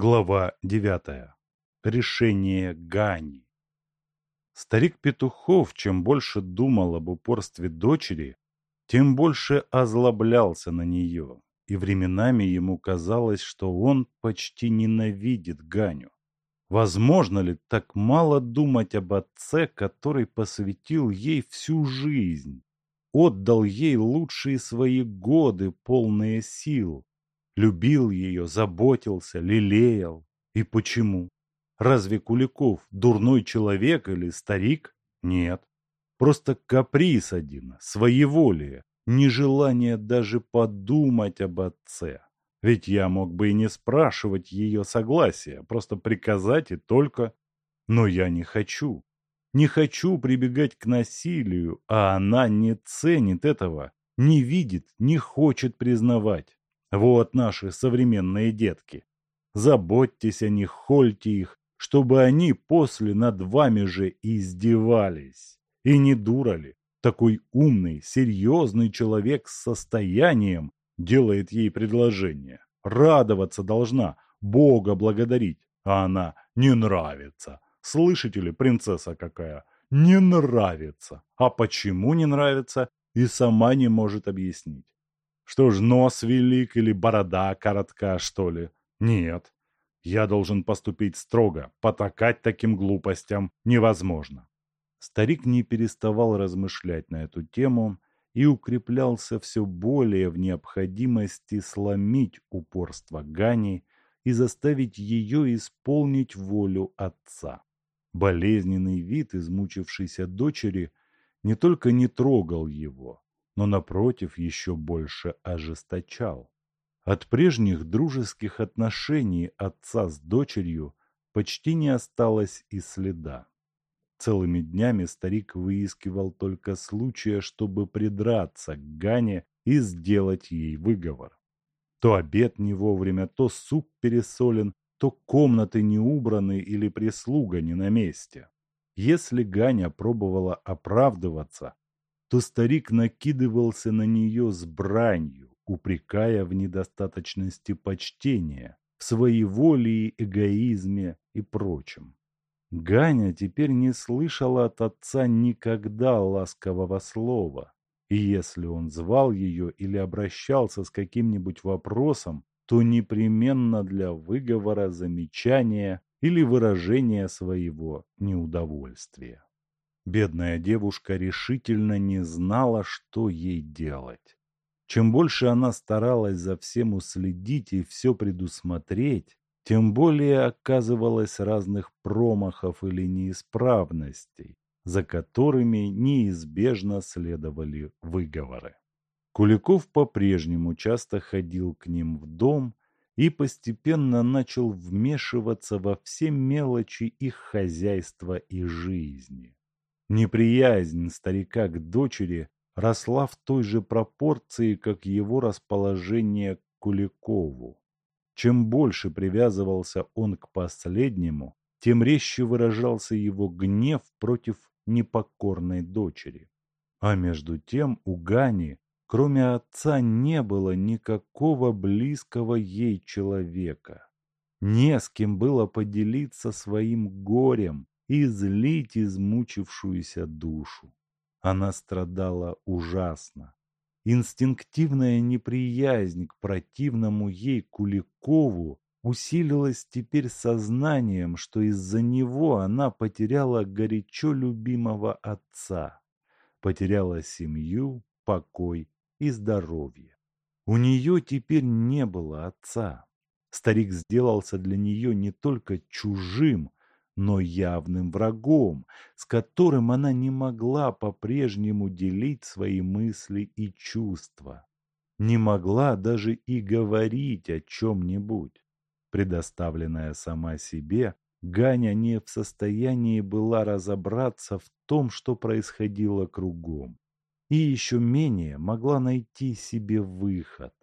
Глава девятая. Решение Гани. Старик Петухов, чем больше думал об упорстве дочери, тем больше озлоблялся на нее, и временами ему казалось, что он почти ненавидит Ганю. Возможно ли так мало думать об отце, который посвятил ей всю жизнь, отдал ей лучшие свои годы, полные сил, любил ее, заботился, лелеял. И почему? Разве Куликов дурной человек или старик? Нет. Просто каприз один, своеволие, нежелание даже подумать об отце. Ведь я мог бы и не спрашивать ее согласия, просто приказать и только. Но я не хочу. Не хочу прибегать к насилию, а она не ценит этого, не видит, не хочет признавать. Вот наши современные детки. Заботьтесь о них, хольте их, чтобы они после над вами же издевались. И не дура ли? Такой умный, серьезный человек с состоянием делает ей предложение. Радоваться должна, Бога благодарить. А она не нравится. Слышите ли, принцесса какая? Не нравится. А почему не нравится, и сама не может объяснить. Что ж, нос велик или борода коротка, что ли? Нет. Я должен поступить строго. Потакать таким глупостям невозможно. Старик не переставал размышлять на эту тему и укреплялся все более в необходимости сломить упорство Гани и заставить ее исполнить волю отца. Болезненный вид измучившейся дочери не только не трогал его, но, напротив, еще больше ожесточал. От прежних дружеских отношений отца с дочерью почти не осталось и следа. Целыми днями старик выискивал только случая, чтобы придраться к Гане и сделать ей выговор. То обед не вовремя, то суп пересолен, то комнаты не убраны или прислуга не на месте. Если Ганя пробовала оправдываться, то старик накидывался на нее с бранью, упрекая в недостаточности почтения, в своеволии, эгоизме и прочем. Ганя теперь не слышала от отца никогда ласкового слова, и если он звал ее или обращался с каким-нибудь вопросом, то непременно для выговора, замечания или выражения своего неудовольствия. Бедная девушка решительно не знала, что ей делать. Чем больше она старалась за всем уследить и все предусмотреть, тем более оказывалось разных промахов или неисправностей, за которыми неизбежно следовали выговоры. Куликов по-прежнему часто ходил к ним в дом и постепенно начал вмешиваться во все мелочи их хозяйства и жизни. Неприязнь старика к дочери росла в той же пропорции, как его расположение к Куликову. Чем больше привязывался он к последнему, тем резче выражался его гнев против непокорной дочери. А между тем у Гани Кроме отца не было никакого близкого ей человека. Не с кем было поделиться своим горем и злить измучившуюся душу. Она страдала ужасно. Инстинктивная неприязнь к противному ей Куликову усилилась теперь сознанием, что из-за него она потеряла горячо любимого отца, потеряла семью, покой и здоровье. У нее теперь не было отца. Старик сделался для нее не только чужим, но явным врагом, с которым она не могла по-прежнему делить свои мысли и чувства. Не могла даже и говорить о чем-нибудь. Предоставленная сама себе, Ганя не в состоянии была разобраться в том, что происходило кругом и еще менее могла найти себе выход.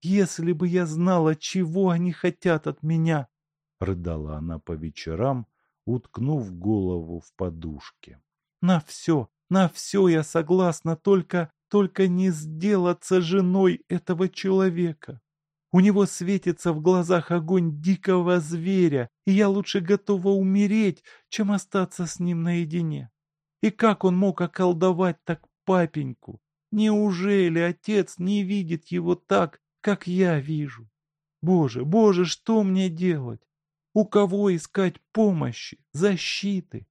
«Если бы я знала, чего они хотят от меня!» — рыдала она по вечерам, уткнув голову в подушке. «На все, на все я согласна, только, только не сделаться женой этого человека. У него светится в глазах огонь дикого зверя, и я лучше готова умереть, чем остаться с ним наедине. И как он мог околдовать так папеньку? Неужели отец не видит его так, как я вижу? Боже, боже, что мне делать? У кого искать помощи, защиты?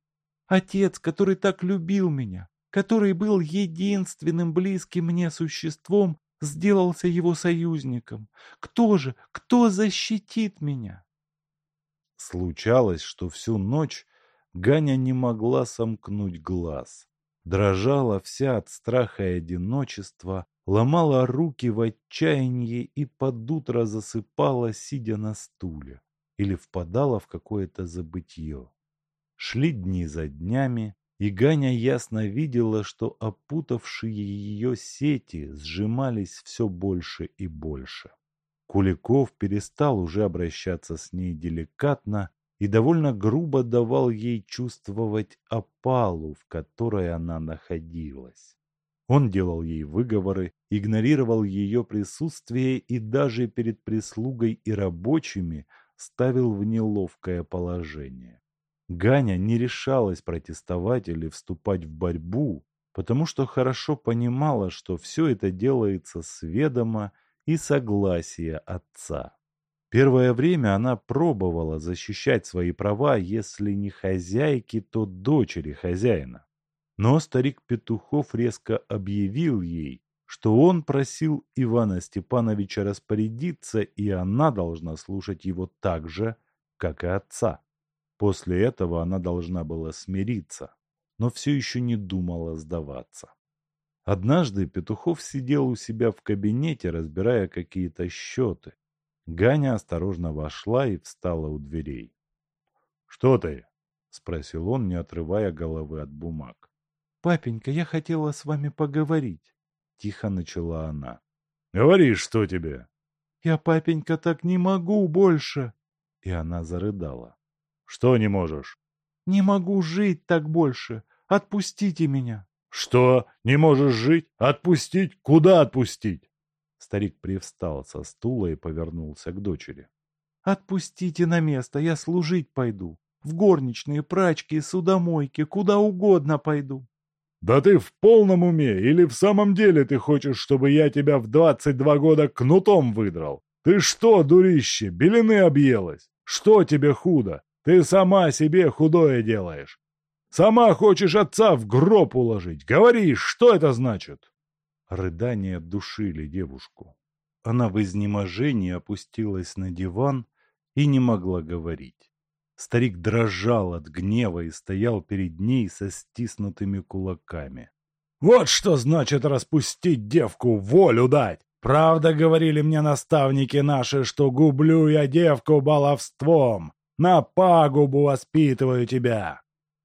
Отец, который так любил меня, который был единственным близким мне существом, сделался его союзником. Кто же, кто защитит меня? Случалось, что всю ночь Ганя не могла сомкнуть глаз. Дрожала вся от страха и одиночества, ломала руки в отчаянии и под утро засыпала, сидя на стуле, или впадала в какое-то забытье. Шли дни за днями, и Ганя ясно видела, что опутавшие ее сети сжимались все больше и больше. Куликов перестал уже обращаться с ней деликатно и довольно грубо давал ей чувствовать опалу, в которой она находилась. Он делал ей выговоры, игнорировал ее присутствие и даже перед прислугой и рабочими ставил в неловкое положение. Ганя не решалась протестовать или вступать в борьбу, потому что хорошо понимала, что все это делается с ведома и согласия отца. Первое время она пробовала защищать свои права, если не хозяйки, то дочери хозяина. Но старик Петухов резко объявил ей, что он просил Ивана Степановича распорядиться, и она должна слушать его так же, как и отца. После этого она должна была смириться, но все еще не думала сдаваться. Однажды Петухов сидел у себя в кабинете, разбирая какие-то счеты. Ганя осторожно вошла и встала у дверей. «Что ты?» — спросил он, не отрывая головы от бумаг. «Папенька, я хотела с вами поговорить», — тихо начала она. «Говори, что тебе?» «Я, папенька, так не могу больше!» И она зарыдала. Что не можешь? Не могу жить так больше. Отпустите меня. Что? Не можешь жить? Отпустить? Куда отпустить? Старик привстал со стула и повернулся к дочери. Отпустите на место, я служить пойду. В горничные, прачки, судомойки, куда угодно пойду. Да ты в полном уме или в самом деле ты хочешь, чтобы я тебя в двадцать два года кнутом выдрал? Ты что, дурище, белины объелась? Что тебе худо? Ты сама себе худое делаешь. Сама хочешь отца в гроб уложить. Говори, что это значит?» Рыдания душили девушку. Она в изнеможении опустилась на диван и не могла говорить. Старик дрожал от гнева и стоял перед ней со стиснутыми кулаками. «Вот что значит распустить девку, волю дать! Правда говорили мне наставники наши, что гублю я девку баловством. На пагубу воспитываю тебя.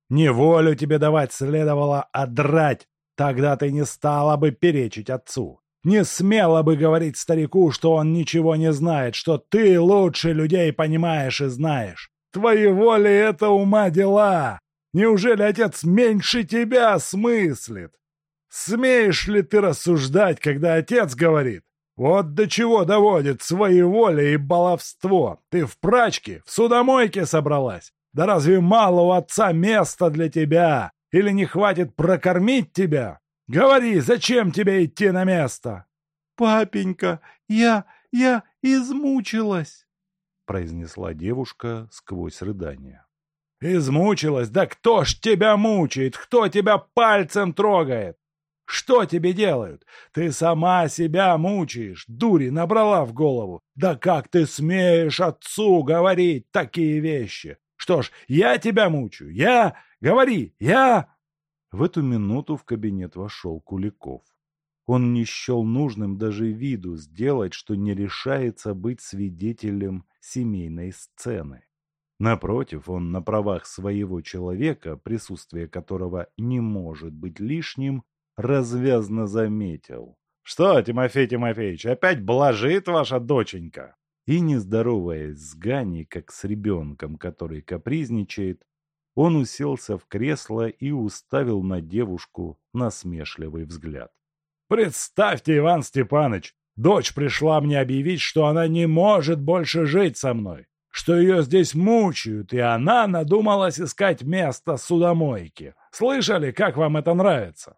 Неволю тебе давать следовало, а драть. Тогда ты не стала бы перечить отцу. Не смела бы говорить старику, что он ничего не знает, что ты лучше людей понимаешь и знаешь. Твои воли — это ума дела. Неужели отец меньше тебя смыслит? Смеешь ли ты рассуждать, когда отец говорит? Вот до чего доводит своеволие и баловство. Ты в прачке, в судомойке собралась. Да разве мало у отца места для тебя? Или не хватит прокормить тебя? Говори, зачем тебе идти на место? Папенька, я, я измучилась, произнесла девушка сквозь рыдание. Измучилась? Да кто ж тебя мучает? Кто тебя пальцем трогает? Что тебе делают? Ты сама себя мучаешь, дури набрала в голову. Да как ты смеешь отцу говорить такие вещи? Что ж, я тебя мучаю, я? Говори, я!» В эту минуту в кабинет вошел Куликов. Он не счел нужным даже виду сделать, что не решается быть свидетелем семейной сцены. Напротив, он на правах своего человека, присутствие которого не может быть лишним, развязно заметил. «Что, Тимофей Тимофеевич, опять блажит ваша доченька?» И, не здороваясь с Ганей, как с ребенком, который капризничает, он уселся в кресло и уставил на девушку насмешливый взгляд. «Представьте, Иван Степанович, Дочь пришла мне объявить, что она не может больше жить со мной, что ее здесь мучают, и она надумалась искать место судомойки. Слышали, как вам это нравится?»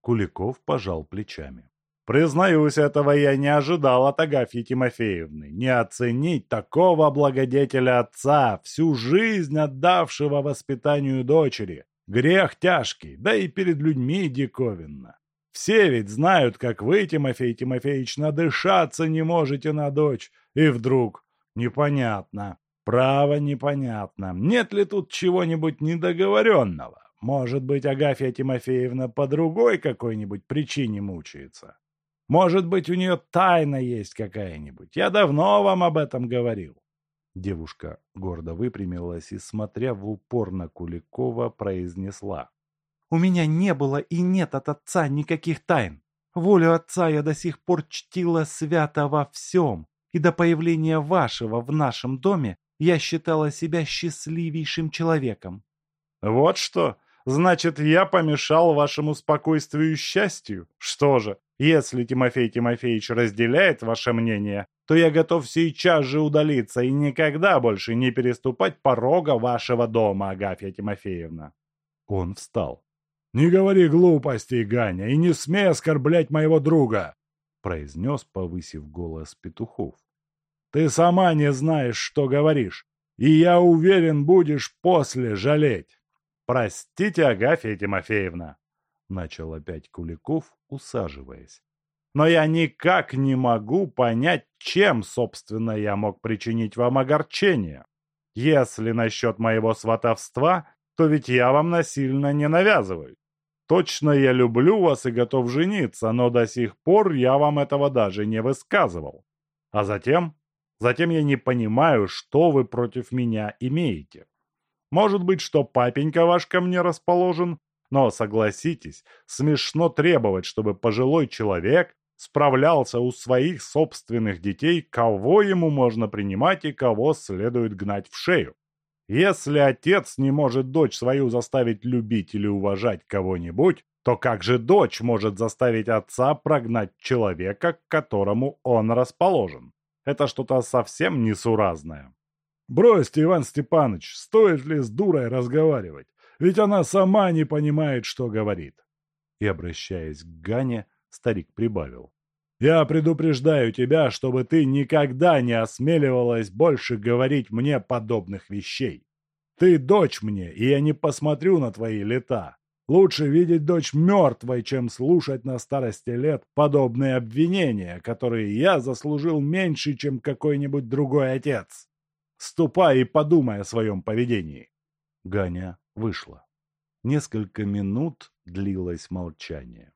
Куликов пожал плечами. Признаюсь, этого я не ожидал от Агафьи Тимофеевны. Не оценить такого благодетеля отца, всю жизнь отдавшего воспитанию дочери. Грех тяжкий, да и перед людьми диковинно. Все ведь знают, как вы, Тимофей Тимофеевич, надышаться не можете на дочь. И вдруг непонятно, право непонятно. Нет ли тут чего-нибудь недоговоренного? Может быть, Агафья Тимофеевна по другой какой-нибудь причине мучается? Может быть, у нее тайна есть какая-нибудь. Я давно вам об этом говорил. Девушка гордо выпрямилась и, смотря в упор на Куликова, произнесла. «У меня не было и нет от отца никаких тайн. Волю отца я до сих пор чтила свято во всем, и до появления вашего в нашем доме я считала себя счастливейшим человеком». «Вот что? Значит, я помешал вашему спокойствию и счастью? Что же, если Тимофей Тимофеевич разделяет ваше мнение, то я готов сейчас же удалиться и никогда больше не переступать порога вашего дома, Агафья Тимофеевна. Он встал. «Не говори глупостей, Ганя, и не смей оскорблять моего друга!» произнес, повысив голос Петухов. «Ты сама не знаешь, что говоришь, и я уверен, будешь после жалеть!» «Простите, Агафья Тимофеевна!» начал опять Куликов, усаживаясь. «Но я никак не могу понять, чем, собственно, я мог причинить вам огорчение. Если насчет моего сватовства, то ведь я вам насильно не навязываю. Точно я люблю вас и готов жениться, но до сих пор я вам этого даже не высказывал. А затем... Затем я не понимаю, что вы против меня имеете. Может быть, что папенька ваш ко мне расположен, но, согласитесь, смешно требовать, чтобы пожилой человек справлялся у своих собственных детей, кого ему можно принимать и кого следует гнать в шею. Если отец не может дочь свою заставить любить или уважать кого-нибудь, то как же дочь может заставить отца прогнать человека, к которому он расположен? Это что-то совсем несуразное. Бросьте, Иван Степанович, стоит ли с дурой разговаривать? Ведь она сама не понимает, что говорит. И, обращаясь к Гане, старик прибавил. Я предупреждаю тебя, чтобы ты никогда не осмеливалась больше говорить мне подобных вещей. Ты дочь мне, и я не посмотрю на твои лета. Лучше видеть дочь мертвой, чем слушать на старости лет подобные обвинения, которые я заслужил меньше, чем какой-нибудь другой отец. Ступай и подумай о своем поведении. Ганя вышла. Несколько минут длилось молчание.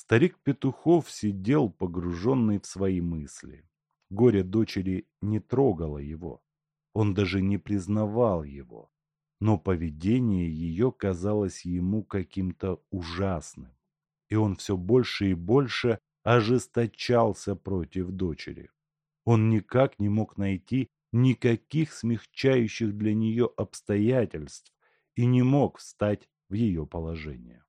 Старик Петухов сидел погруженный в свои мысли. Горе дочери не трогало его. Он даже не признавал его. Но поведение ее казалось ему каким-то ужасным. И он все больше и больше ожесточался против дочери. Он никак не мог найти никаких смягчающих для нее обстоятельств, и не мог встать в ее положение.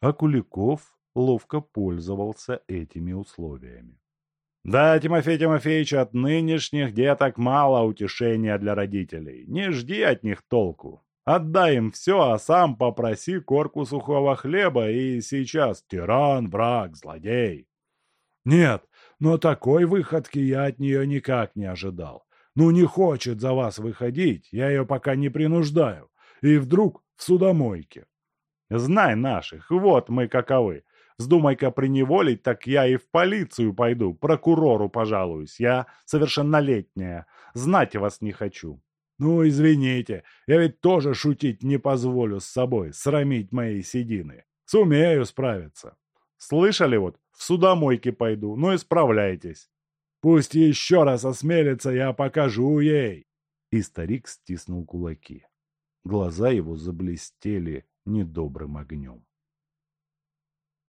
А Куликов ловко пользовался этими условиями. «Да, Тимофей Тимофеевич, от нынешних деток мало утешения для родителей. Не жди от них толку. Отдай им все, а сам попроси корку сухого хлеба, и сейчас тиран, враг, злодей». «Нет, но такой выходки я от нее никак не ожидал. Ну, не хочет за вас выходить, я ее пока не принуждаю и вдруг в судомойке. Знай наших, вот мы каковы. Вздумай-ка приневолить, так я и в полицию пойду, прокурору пожалуюсь. Я совершеннолетняя, знать вас не хочу. Ну, извините, я ведь тоже шутить не позволю с собой, срамить мои седины. Сумею справиться. Слышали вот, в судомойке пойду, ну и справляйтесь. Пусть еще раз осмелится, я покажу ей. И старик стиснул кулаки. Глаза его заблестели недобрым огнем.